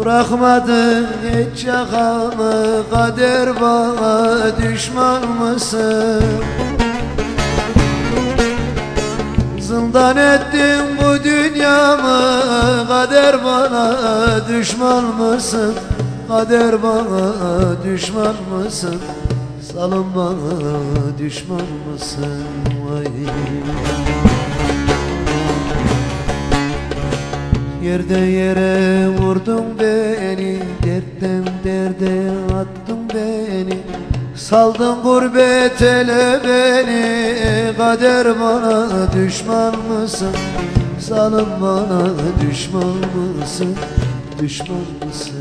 Bırakmadın hiç yakamı Kader bana düşman mısın? Zindan ettin bu dünyamı Kader bana düşman mısın? Kader bana düşman mısın? Salın bana düşman mısın? Vay. Yerde yere vurdun beni Saldın gurbet ele beni Kader bana düşman mısın? Salın bana düşman mısın? Düşman mısın?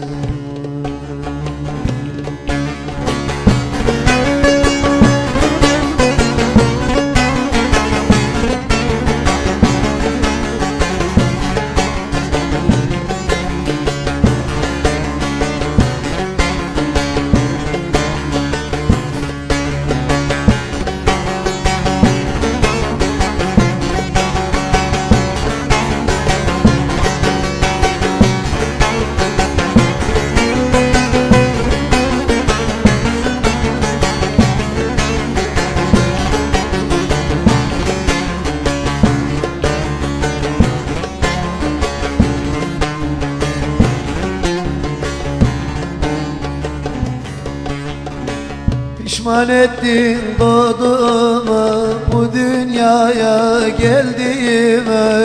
Pişman ettin doğduğuma Bu dünyaya geldiğime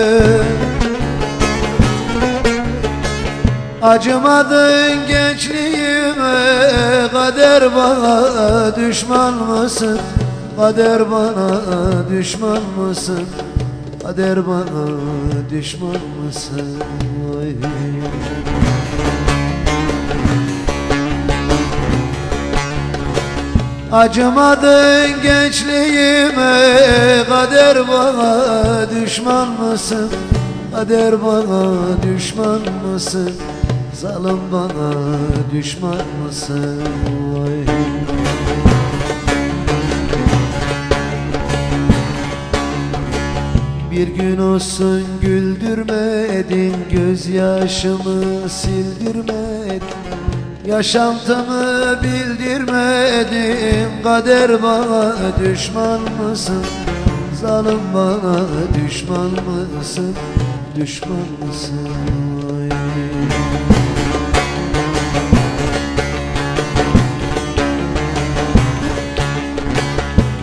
Acımadın gençliğime Kader bana düşman mısın? Kader bana düşman mısın? Kader bana düşman mısın? Vay. Acımadın gençliğime Kader bana düşman mısın? Kader bana düşman mısın? Zalim bana düşman mısın? Vay. Bir gün olsun güldürmedin Gözyaşımı sildirmedin Yaşantımı bildirmedin Kader bana düşman mısın? Zalim bana düşman mısın? Düşman mısın?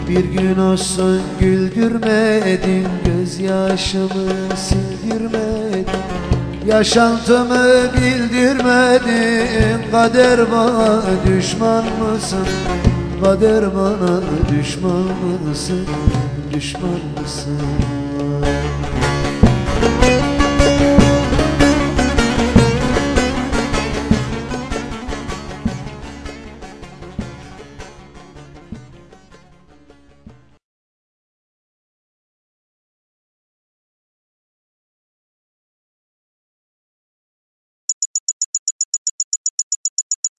Bir gün olsun güldürmedin Gözyaşımı sildirmedin Yaşantımı bildirmedin Kader bana düşman mısın? Kader bana düşman mısın? Düşman mısın?